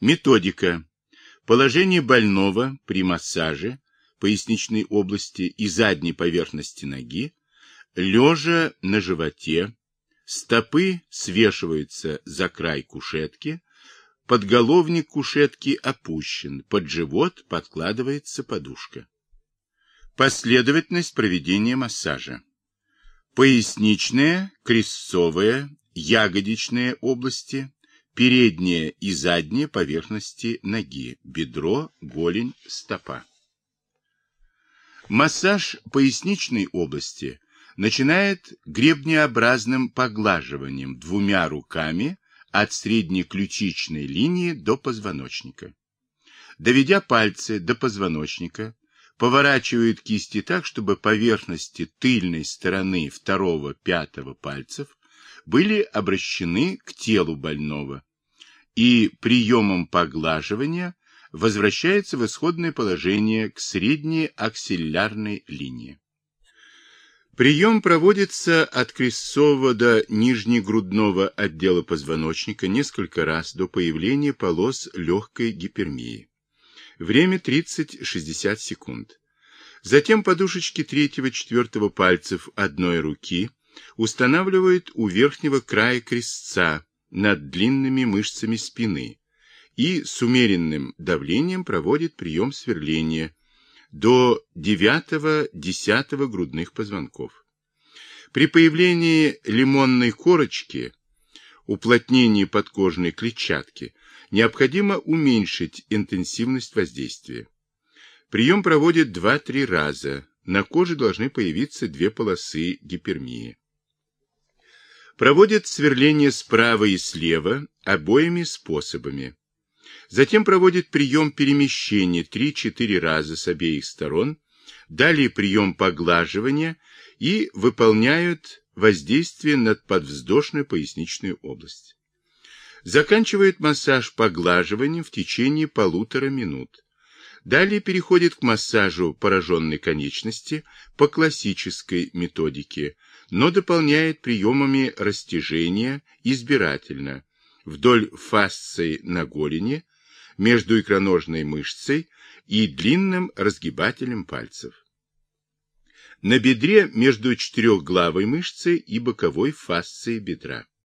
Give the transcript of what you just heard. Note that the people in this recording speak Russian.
Методика. Положение больного при массаже поясничной области и задней поверхности ноги, лежа на животе, стопы свешиваются за край кушетки, подголовник кушетки опущен, под живот подкладывается подушка. Последовательность проведения массажа. Поясничная, крестцовая, ягодичные области, передняя и задняя поверхности ноги, бедро, голень, стопа. Массаж поясничной области начинает гребнеобразным поглаживанием двумя руками от средней ключичной линии до позвоночника. Доведя пальцы до позвоночника, поворачивают кисти так, чтобы поверхности тыльной стороны второго пятого пальцев были обращены к телу больного, и приемом поглаживания возвращается в исходное положение к средней аксиллярной линии. Прием проводится от крестцового до нижнегрудного отдела позвоночника несколько раз до появления полос легкой гипермии. Время 30-60 секунд. Затем подушечки третьего-четвертого пальцев одной руки устанавливают у верхнего края крестца над длинными мышцами спины и с умеренным давлением проводит прием сверления до 9-10 грудных позвонков. При появлении лимонной корочки, уплотнении подкожной клетчатки, необходимо уменьшить интенсивность воздействия. Прием проводят 2-3 раза. На коже должны появиться две полосы гипермии. Проводят сверление справа и слева обоими способами. Затем проводят прием перемещения 3-4 раза с обеих сторон, далее прием поглаживания и выполняют воздействие над подвздошной поясничной область. Заканчивает массаж поглаживанием в течение полутора минут. Далее переходит к массажу пораженной конечности по классической методике, но дополняет приемами растяжения избирательно вдоль фасции на голени, между икроножной мышцей и длинным разгибателем пальцев. На бедре между четырехглавой мышцей и боковой фасцией бедра.